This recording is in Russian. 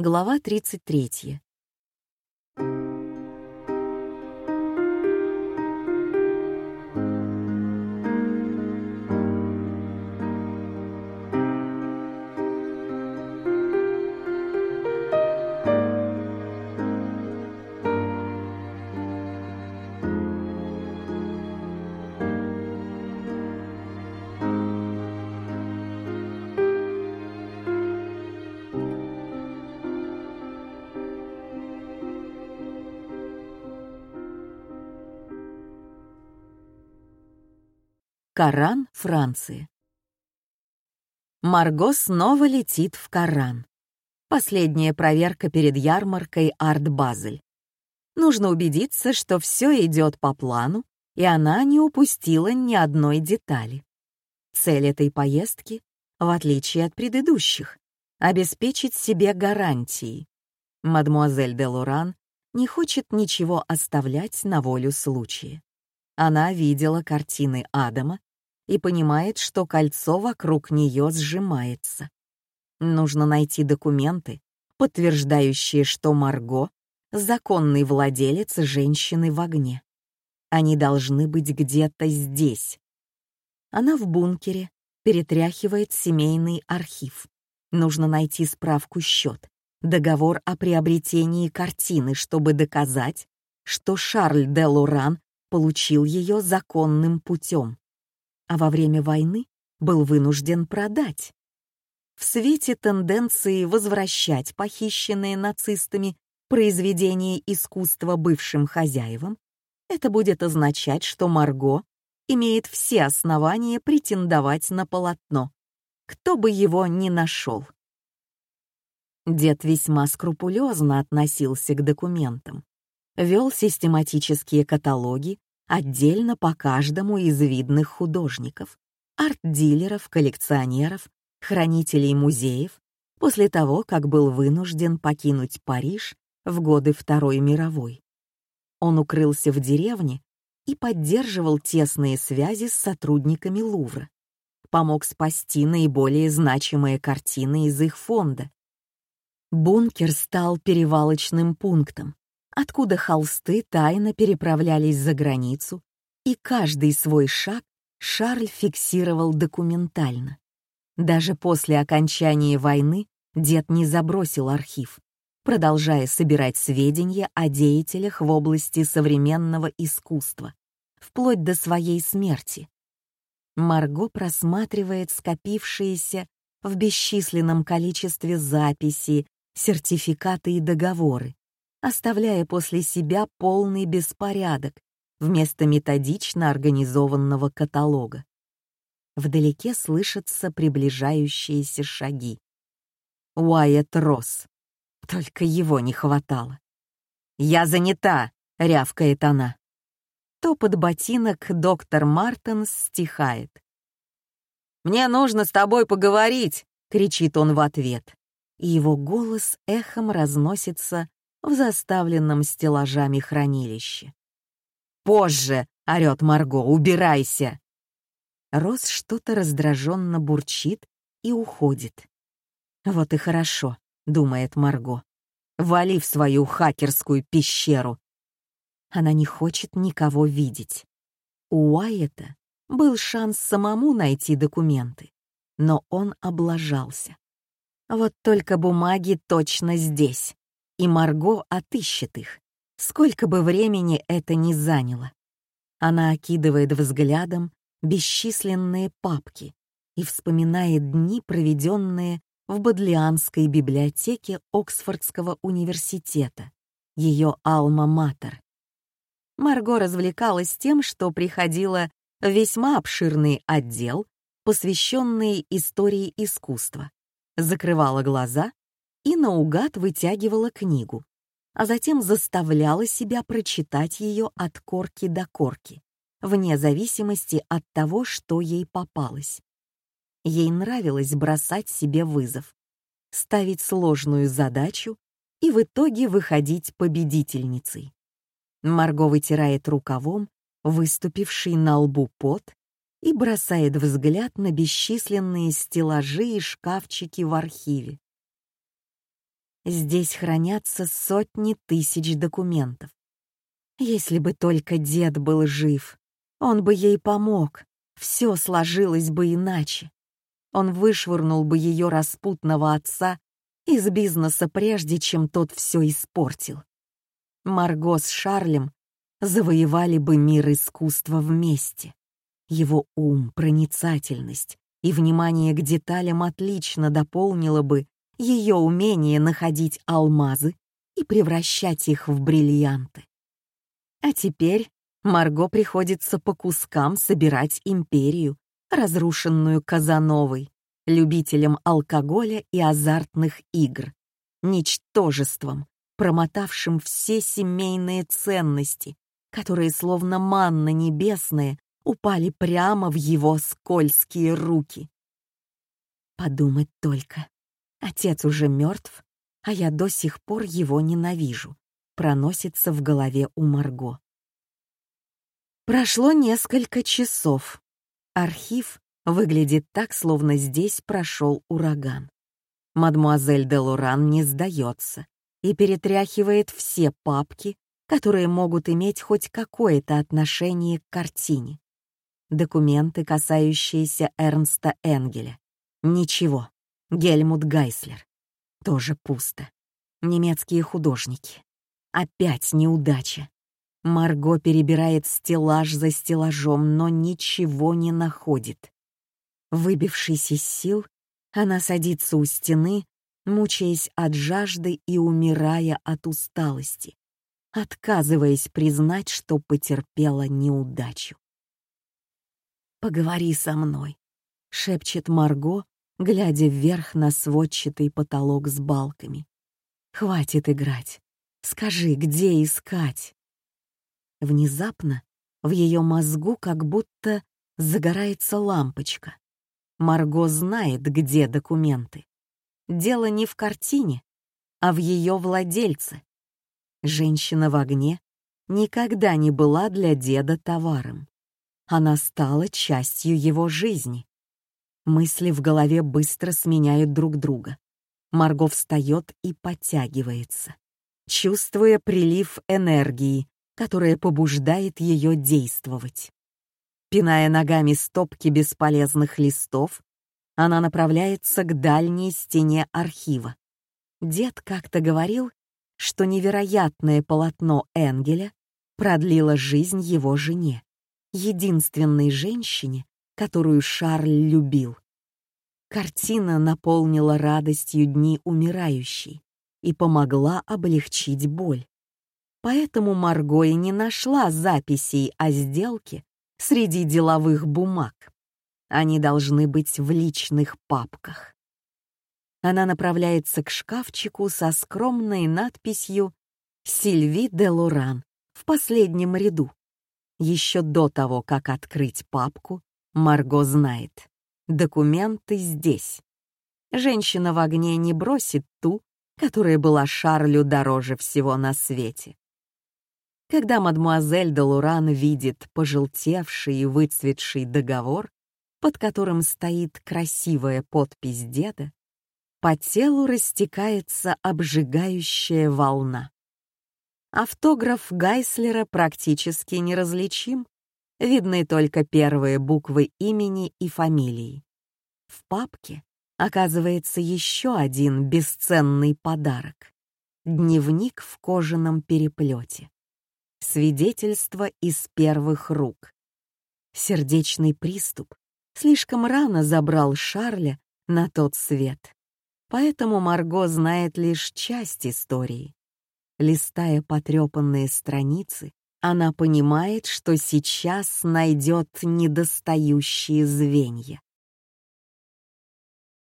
Глава 33. Коран, Франция. Марго снова летит в Коран. Последняя проверка перед ярмаркой Арт Базель. Нужно убедиться, что все идет по плану, и она не упустила ни одной детали. Цель этой поездки, в отличие от предыдущих, обеспечить себе гарантии. Мадмуазель де Лоран не хочет ничего оставлять на волю случая. Она видела картины Адама и понимает, что кольцо вокруг нее сжимается. Нужно найти документы, подтверждающие, что Марго — законный владелец женщины в огне. Они должны быть где-то здесь. Она в бункере, перетряхивает семейный архив. Нужно найти справку-счет, договор о приобретении картины, чтобы доказать, что Шарль де Лоран получил ее законным путем а во время войны был вынужден продать. В свете тенденции возвращать похищенные нацистами произведения искусства бывшим хозяевам, это будет означать, что Марго имеет все основания претендовать на полотно, кто бы его ни нашел. Дед весьма скрупулезно относился к документам, вел систематические каталоги отдельно по каждому из видных художников, арт-дилеров, коллекционеров, хранителей музеев, после того, как был вынужден покинуть Париж в годы Второй мировой. Он укрылся в деревне и поддерживал тесные связи с сотрудниками Лувра, помог спасти наиболее значимые картины из их фонда. Бункер стал перевалочным пунктом, откуда холсты тайно переправлялись за границу, и каждый свой шаг Шарль фиксировал документально. Даже после окончания войны дед не забросил архив, продолжая собирать сведения о деятелях в области современного искусства, вплоть до своей смерти. Марго просматривает скопившиеся в бесчисленном количестве записи, сертификаты и договоры, оставляя после себя полный беспорядок вместо методично организованного каталога. Вдалеке слышатся приближающиеся шаги. Уайет рос. Только его не хватало. «Я занята!» — рявкает она. Топот ботинок доктор Мартенс стихает. «Мне нужно с тобой поговорить!» — кричит он в ответ. И его голос эхом разносится в заставленном стеллажами хранилище. «Позже!» — орёт Марго, «убирайся!» Рос что-то раздраженно бурчит и уходит. «Вот и хорошо», — думает Марго. «Вали в свою хакерскую пещеру». Она не хочет никого видеть. У Уайета был шанс самому найти документы, но он облажался. Вот только бумаги точно здесь и Марго отыщет их, сколько бы времени это ни заняло. Она окидывает взглядом бесчисленные папки и вспоминает дни, проведенные в Бодлианской библиотеке Оксфордского университета, ее алма-матер. Марго развлекалась тем, что приходила в весьма обширный отдел, посвященный истории искусства, закрывала глаза и наугад вытягивала книгу, а затем заставляла себя прочитать ее от корки до корки, вне зависимости от того, что ей попалось. Ей нравилось бросать себе вызов, ставить сложную задачу и в итоге выходить победительницей. Марго вытирает рукавом выступивший на лбу пот и бросает взгляд на бесчисленные стеллажи и шкафчики в архиве. Здесь хранятся сотни тысяч документов. Если бы только дед был жив, он бы ей помог, все сложилось бы иначе. Он вышвырнул бы ее распутного отца из бизнеса прежде, чем тот все испортил. Марго с Шарлем завоевали бы мир искусства вместе. Его ум, проницательность и внимание к деталям отлично дополнило бы ее умение находить алмазы и превращать их в бриллианты. А теперь Марго приходится по кускам собирать империю, разрушенную Казановой, любителем алкоголя и азартных игр, ничтожеством, промотавшим все семейные ценности, которые словно манна небесная упали прямо в его скользкие руки. Подумать только. Отец уже мертв, а я до сих пор его ненавижу, проносится в голове у Марго. Прошло несколько часов. Архив выглядит так, словно здесь прошел ураган. Мадмуазель де Луран не сдается и перетряхивает все папки, которые могут иметь хоть какое-то отношение к картине. Документы, касающиеся Эрнста Энгеля. Ничего. Гельмут Гайслер. Тоже пусто. Немецкие художники. Опять неудача. Марго перебирает стеллаж за стеллажом, но ничего не находит. Выбившись из сил, она садится у стены, мучаясь от жажды и умирая от усталости, отказываясь признать, что потерпела неудачу. «Поговори со мной», — шепчет Марго, глядя вверх на сводчатый потолок с балками. «Хватит играть. Скажи, где искать?» Внезапно в ее мозгу как будто загорается лампочка. Марго знает, где документы. Дело не в картине, а в ее владельце. Женщина в огне никогда не была для деда товаром. Она стала частью его жизни. Мысли в голове быстро сменяют друг друга. Марго встает и подтягивается, чувствуя прилив энергии, которая побуждает ее действовать. Пиная ногами стопки бесполезных листов, она направляется к дальней стене архива. Дед как-то говорил, что невероятное полотно Энгеля продлило жизнь его жене, единственной женщине, которую Шарль любил. Картина наполнила радостью дни умирающей и помогла облегчить боль. Поэтому Марго и не нашла записей о сделке среди деловых бумаг. Они должны быть в личных папках. Она направляется к шкафчику со скромной надписью «Сильви де Лоран» в последнем ряду. Еще до того, как открыть папку, Марго знает. Документы здесь. Женщина в огне не бросит ту, которая была Шарлю дороже всего на свете. Когда мадмуазель де Луран видит пожелтевший и выцветший договор, под которым стоит красивая подпись деда, по телу растекается обжигающая волна. Автограф Гайслера практически неразличим, видны только первые буквы имени и фамилии. В папке оказывается еще один бесценный подарок — дневник в кожаном переплете. Свидетельство из первых рук. Сердечный приступ слишком рано забрал Шарля на тот свет. Поэтому Марго знает лишь часть истории. Листая потрепанные страницы, она понимает, что сейчас найдет недостающие звенья.